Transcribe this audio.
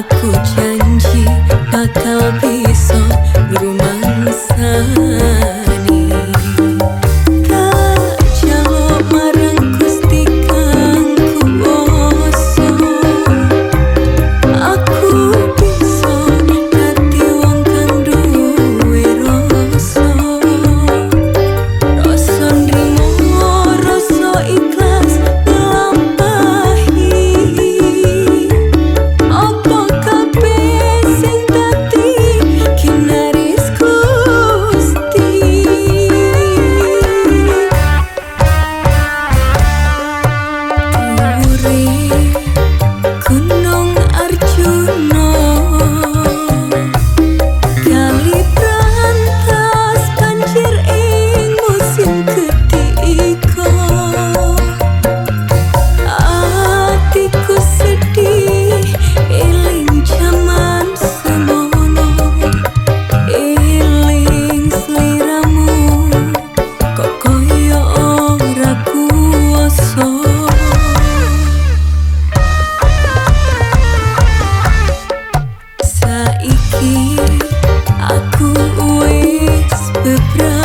aku real Про